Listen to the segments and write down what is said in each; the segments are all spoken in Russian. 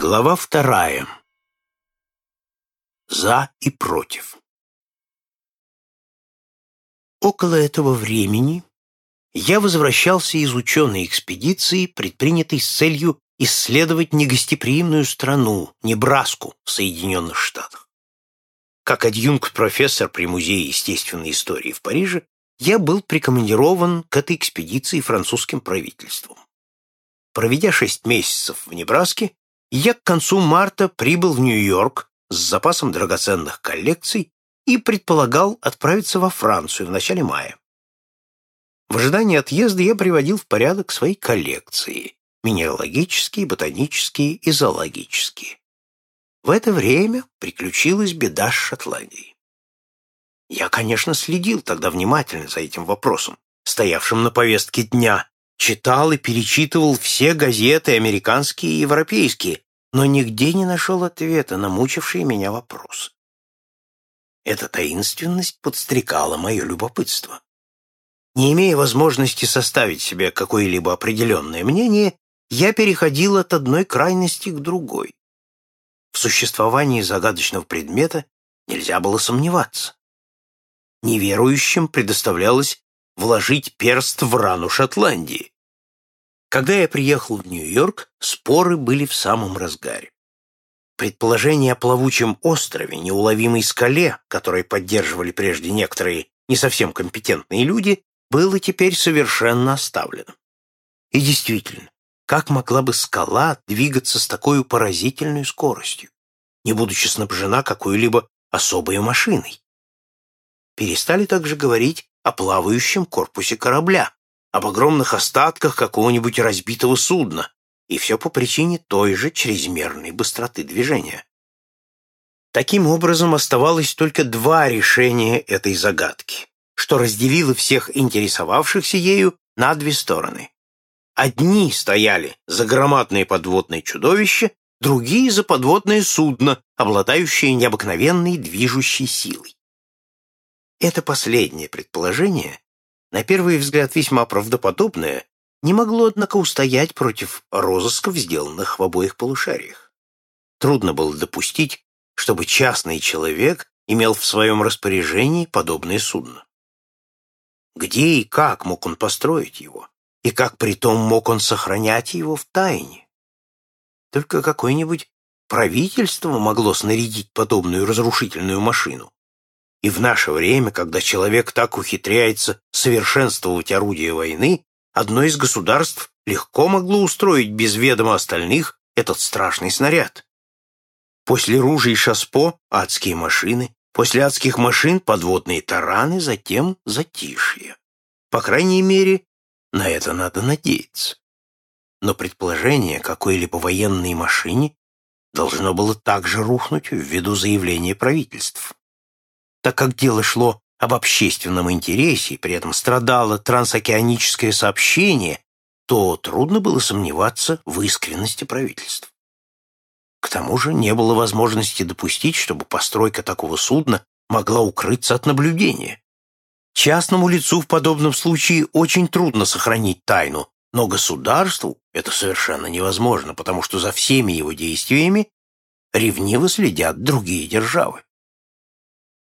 Глава вторая. За и против. Около этого времени я возвращался из ученой экспедиции, предпринятой с целью исследовать негостеприимную страну, Небраску в Соединенных Штатах. Как адъюнкт-профессор при Музее естественной истории в Париже, я был прикомандирован к этой экспедиции французским правительством. Проведя шесть месяцев в Небраске, я к концу марта прибыл в Нью-Йорк с запасом драгоценных коллекций и предполагал отправиться во Францию в начале мая. В ожидании отъезда я приводил в порядок свои коллекции – минералогические, ботанические и зоологические. В это время приключилась беда с Шотландией. Я, конечно, следил тогда внимательно за этим вопросом, стоявшим на повестке дня, читал и перечитывал все газеты, американские и европейские, но нигде не нашел ответа на мучившие меня вопросы. Эта таинственность подстрекала мое любопытство. Не имея возможности составить себе какое-либо определенное мнение, я переходил от одной крайности к другой. В существовании загадочного предмета нельзя было сомневаться. Неверующим предоставлялось вложить перст в рану Шотландии. Когда я приехал в Нью-Йорк, споры были в самом разгаре. Предположение о плавучем острове, неуловимой скале, которые поддерживали прежде некоторые не совсем компетентные люди, было теперь совершенно оставлено. И действительно, как могла бы скала двигаться с такой поразительной скоростью, не будучи снабжена какой-либо особой машиной? Перестали также говорить о плавающем корпусе корабля, об огромных остатках какого-нибудь разбитого судна, и все по причине той же чрезмерной быстроты движения. Таким образом, оставалось только два решения этой загадки, что разделило всех интересовавшихся ею на две стороны. Одни стояли за громадное подводное чудовище, другие за подводное судно, обладающее необыкновенной движущей силой. Это последнее предположение, на первый взгляд весьма правдоподобное, не могло, однако, устоять против розысков, сделанных в обоих полушариях. Трудно было допустить, чтобы частный человек имел в своем распоряжении подобное судно. Где и как мог он построить его? И как притом мог он сохранять его в тайне? Только какое-нибудь правительство могло снарядить подобную разрушительную машину. И в наше время, когда человек так ухитряется совершенствовать орудия войны, одно из государств легко могло устроить без ведома остальных этот страшный снаряд. После ружей шаспо — адские машины, после адских машин — подводные тараны, затем — затишье. По крайней мере, на это надо надеяться. Но предположение какой-либо военной машине должно было также рухнуть ввиду заявления правительств. Так как дело шло об общественном интересе и при этом страдало трансокеаническое сообщение, то трудно было сомневаться в искренности правительств. К тому же не было возможности допустить, чтобы постройка такого судна могла укрыться от наблюдения. Частному лицу в подобном случае очень трудно сохранить тайну, но государству это совершенно невозможно, потому что за всеми его действиями ревниво следят другие державы.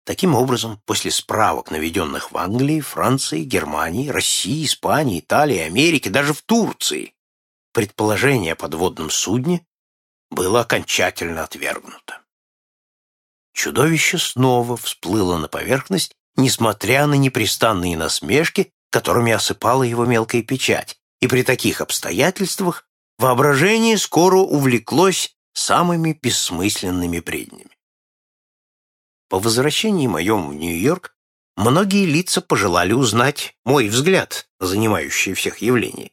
Таким образом, после справок, наведенных в Англии, Франции, Германии, России, Испании, Италии, Америке, даже в Турции, предположение о подводном судне было окончательно отвергнуто. Чудовище снова всплыло на поверхность, несмотря на непрестанные насмешки, которыми осыпала его мелкая печать, и при таких обстоятельствах воображение скоро увлеклось самыми бессмысленными бреднями. По возвращении моем в Нью-Йорк многие лица пожелали узнать мой взгляд на занимающие всех явления.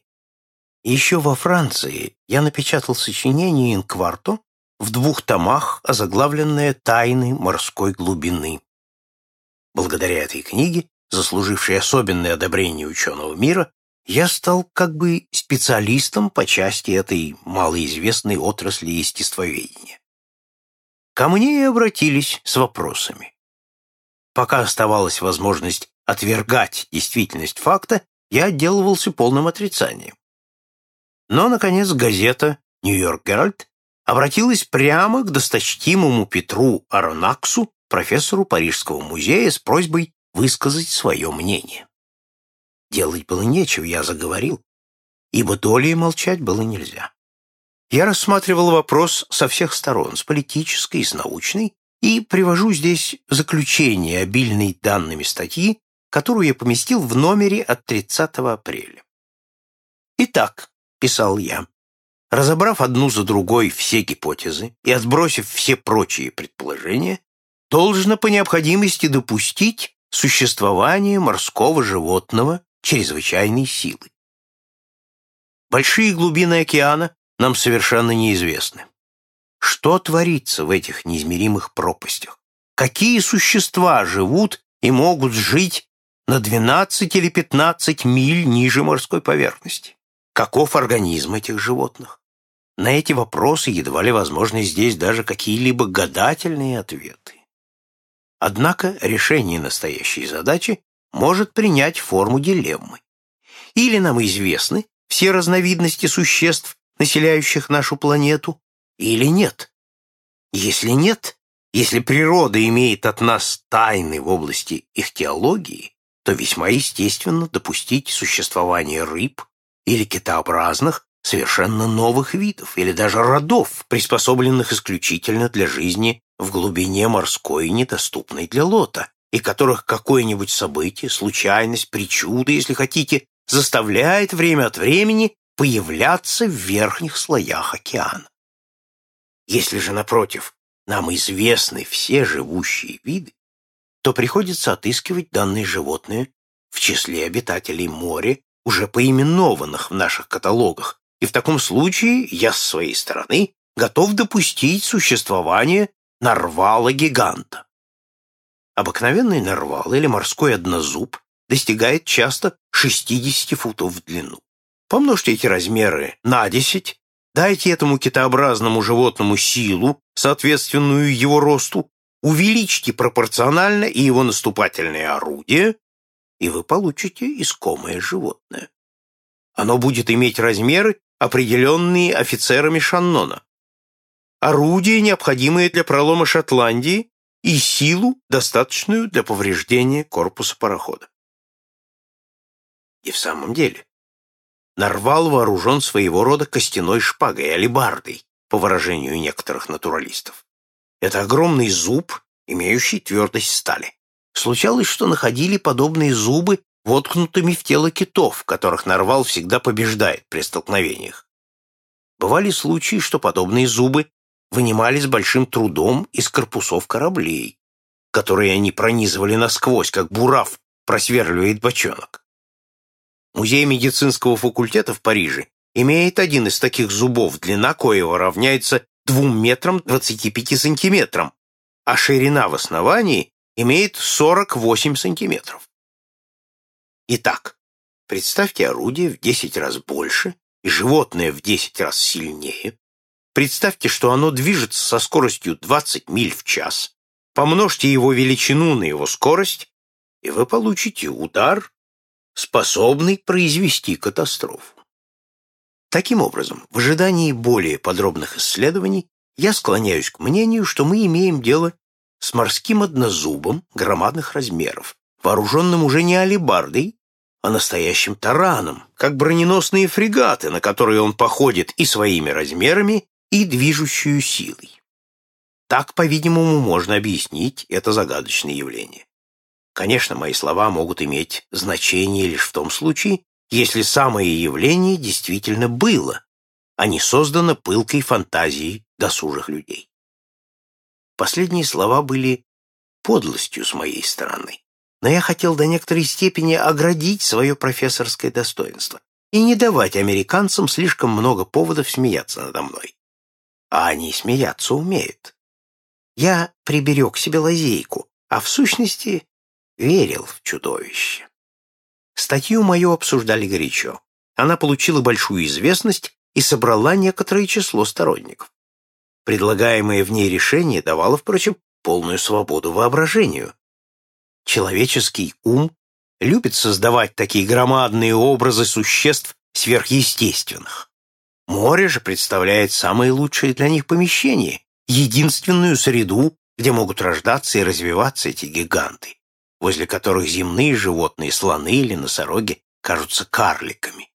Еще во Франции я напечатал сочинение «Инкварто» в двух томах, озаглавленное «Тайны морской глубины». Благодаря этой книге, заслужившей особенное одобрение ученого мира, я стал как бы специалистом по части этой малоизвестной отрасли естествоведения. Ко мне и обратились с вопросами. Пока оставалась возможность отвергать действительность факта, я отделывался полным отрицанием. Но, наконец, газета «Нью-Йорк Геральт» обратилась прямо к досточтимому Петру Аронаксу, профессору Парижского музея, с просьбой высказать свое мнение. Делать было нечего, я заговорил, ибо долей молчать было нельзя. Я рассматривал вопрос со всех сторон, с политической и с научной, и привожу здесь заключение обильной данными статьи, которую я поместил в номере от 30 апреля. «Итак», — писал я, разобрав одну за другой все гипотезы и отбросив все прочие предположения, должно по необходимости допустить существование морского животного чрезвычайной силы. Большие глубины океана нам совершенно неизвестны. Что творится в этих неизмеримых пропастях? Какие существа живут и могут жить на 12 или 15 миль ниже морской поверхности? Каков организм этих животных? На эти вопросы едва ли возможны здесь даже какие-либо гадательные ответы. Однако решение настоящей задачи может принять форму дилеммы. Или нам известны все разновидности существ, населяющих нашу планету, или нет. Если нет, если природа имеет от нас тайны в области их теологии, то весьма естественно допустить существование рыб или китообразных совершенно новых видов или даже родов, приспособленных исключительно для жизни в глубине морской, недоступной для лота, и которых какое-нибудь событие, случайность, причуда, если хотите, заставляет время от времени появляться в верхних слоях океана. Если же, напротив, нам известны все живущие виды, то приходится отыскивать данные животные в числе обитателей моря, уже поименованных в наших каталогах, и в таком случае я с своей стороны готов допустить существование нарвала-гиганта. Обыкновенный нарвал или морской однозуб достигает часто 60 футов в длину. Помножьте эти размеры на 10, дайте этому китообразному животному силу, соответственную его росту, увеличьте пропорционально и его наступательное орудие, и вы получите искомое животное. Оно будет иметь размеры, определенные офицерами Шаннона. Орудие, необходимое для пролома Шотландии, и силу, достаточную для повреждения корпуса парохода. И в самом деле, Нарвал вооружен своего рода костяной шпагой, алибардой, по выражению некоторых натуралистов. Это огромный зуб, имеющий твердость стали. Случалось, что находили подобные зубы воткнутыми в тело китов, которых Нарвал всегда побеждает при столкновениях. Бывали случаи, что подобные зубы вынимали с большим трудом из корпусов кораблей, которые они пронизывали насквозь, как бурав просверливает бочонок. Музей медицинского факультета в Париже имеет один из таких зубов, длина коего равняется 2 метрам 25 сантиметрам, а ширина в основании имеет 48 сантиметров. Итак, представьте орудие в 10 раз больше и животное в 10 раз сильнее. Представьте, что оно движется со скоростью 20 миль в час. Помножьте его величину на его скорость, и вы получите удар, способный произвести катастрофу. Таким образом, в ожидании более подробных исследований я склоняюсь к мнению, что мы имеем дело с морским однозубом громадных размеров, вооруженным уже не алебардой, а настоящим тараном, как броненосные фрегаты, на которые он походит и своими размерами, и движущую силой. Так, по-видимому, можно объяснить это загадочное явление. Конечно, мои слова могут иметь значение лишь в том случае, если самое явление действительно было, а не создано пылкой фантазией досужих людей. Последние слова были подлостью с моей стороны, но я хотел до некоторой степени оградить свое профессорское достоинство и не давать американцам слишком много поводов смеяться надо мной. А они смеяться умеют. Я приберег себе лазейку, а в сущности верил в чудовище. Статью мою обсуждали горячо. Она получила большую известность и собрала некоторое число сторонников. Предлагаемое в ней решение давало, впрочем, полную свободу воображению. Человеческий ум любит создавать такие громадные образы существ сверхъестественных. Море же представляет самое лучшее для них помещение, единственную среду, где могут рождаться и развиваться эти гиганты, возле которых земные животные, слоны или носороги, кажутся карликами.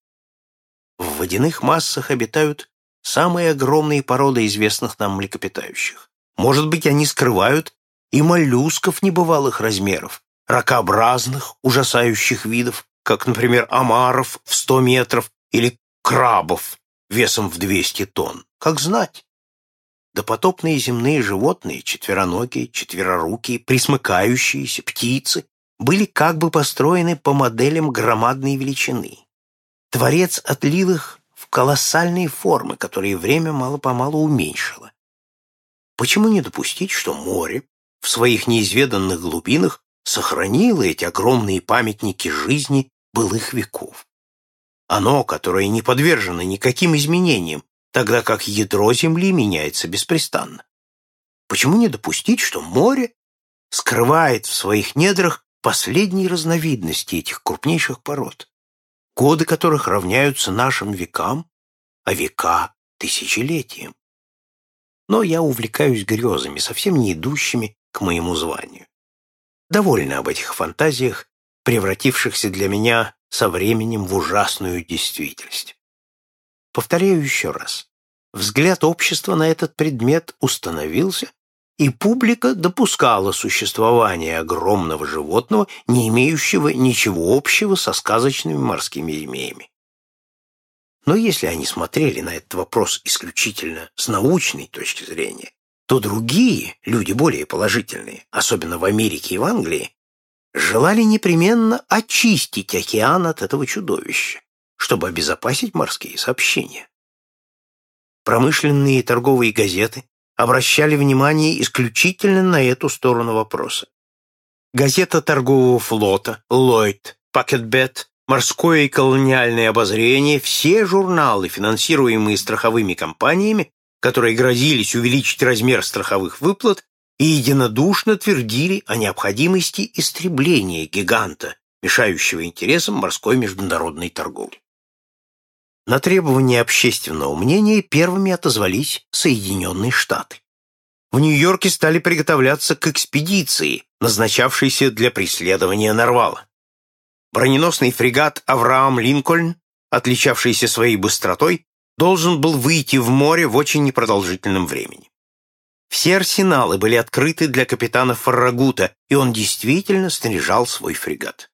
В водяных массах обитают самые огромные породы известных нам млекопитающих. Может быть, они скрывают и моллюсков небывалых размеров, ракообразных, ужасающих видов, как, например, омаров в 100 метров или крабов весом в 200 тонн. Как знать? Допотопные земные животные, четвероногие, четверорукие, присмыкающиеся, птицы, были как бы построены по моделям громадной величины. Творец отлил их в колоссальные формы, которые время мало-помалу уменьшило. Почему не допустить, что море в своих неизведанных глубинах сохранило эти огромные памятники жизни былых веков? Оно, которое не подвержено никаким изменениям, тогда как ядро Земли меняется беспрестанно. Почему не допустить, что море скрывает в своих недрах последние разновидности этих крупнейших пород, годы которых равняются нашим векам, а века — тысячелетиям? Но я увлекаюсь грезами, совсем не идущими к моему званию. Довольно об этих фантазиях, превратившихся для меня со временем в ужасную действительность. Повторяю еще раз. Взгляд общества на этот предмет установился, и публика допускала существование огромного животного, не имеющего ничего общего со сказочными морскими змеями. Но если они смотрели на этот вопрос исключительно с научной точки зрения, то другие, люди более положительные, особенно в Америке и в Англии, желали непременно очистить океан от этого чудовища чтобы обезопасить морские сообщения. Промышленные и торговые газеты обращали внимание исключительно на эту сторону вопроса. Газета торгового флота, Ллойд, Пакетбет, Морское и колониальное обозрение, все журналы, финансируемые страховыми компаниями, которые грозились увеличить размер страховых выплат, и единодушно твердили о необходимости истребления гиганта, мешающего интересам морской международной торговли. На требования общественного мнения первыми отозвались Соединенные Штаты. В Нью-Йорке стали приготовляться к экспедиции, назначавшейся для преследования Нарвала. Броненосный фрегат «Авраам Линкольн», отличавшийся своей быстротой, должен был выйти в море в очень непродолжительном времени. Все арсеналы были открыты для капитана Фаррагута, и он действительно снаряжал свой фрегат.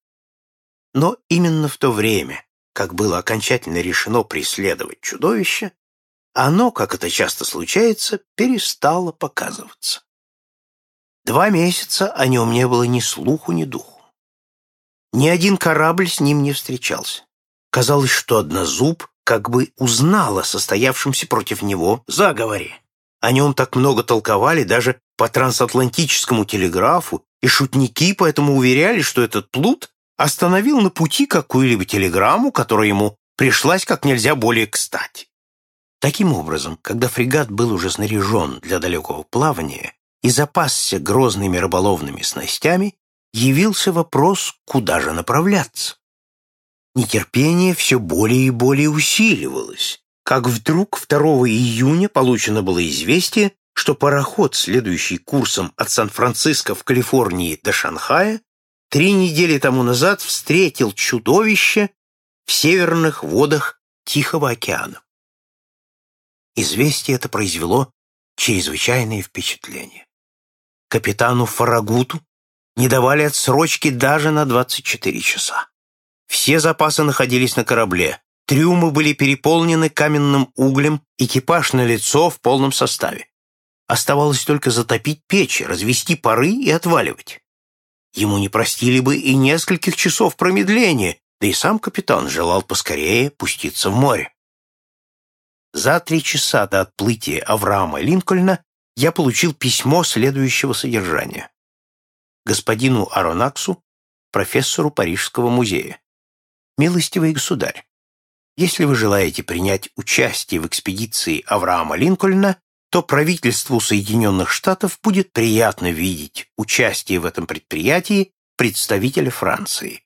Но именно в то время, как было окончательно решено преследовать чудовище, оно, как это часто случается, перестало показываться. Два месяца о нем не было ни слуху, ни духу. Ни один корабль с ним не встречался. Казалось, что Однозуб как бы узнал о состоявшемся против него заговоре. О нем так много толковали даже по трансатлантическому телеграфу, и шутники поэтому уверяли, что этот плут остановил на пути какую-либо телеграмму, которая ему пришлась как нельзя более кстати. Таким образом, когда фрегат был уже снаряжен для далекого плавания и запасся грозными рыболовными снастями, явился вопрос, куда же направляться. Нетерпение все более и более усиливалось, как вдруг 2 июня получено было известие, что пароход, следующий курсом от Сан-Франциско в Калифорнии до Шанхая, три недели тому назад встретил чудовище в северных водах Тихого океана. Известие это произвело чрезвычайное впечатление. Капитану Фарагуту не давали отсрочки даже на 24 часа. Все запасы находились на корабле, трюмы были переполнены каменным углем, экипаж на лицо в полном составе. Оставалось только затопить печь, развести пары и отваливать. Ему не простили бы и нескольких часов промедления, да и сам капитан желал поскорее пуститься в море. За три часа до отплытия Авраама Линкольна я получил письмо следующего содержания. Господину Аронаксу, профессору Парижского музея. Милостивый государь, если вы желаете принять участие в экспедиции Авраама Линкольна, то правительству Соединенных Штатов будет приятно видеть участие в этом предприятии представителя Франции.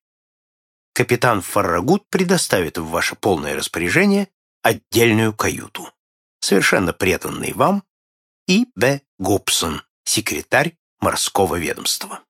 Капитан Фаррагут предоставит в ваше полное распоряжение отдельную каюту. Совершенно преданный вам И. Б. Гобсон, секретарь морского ведомства.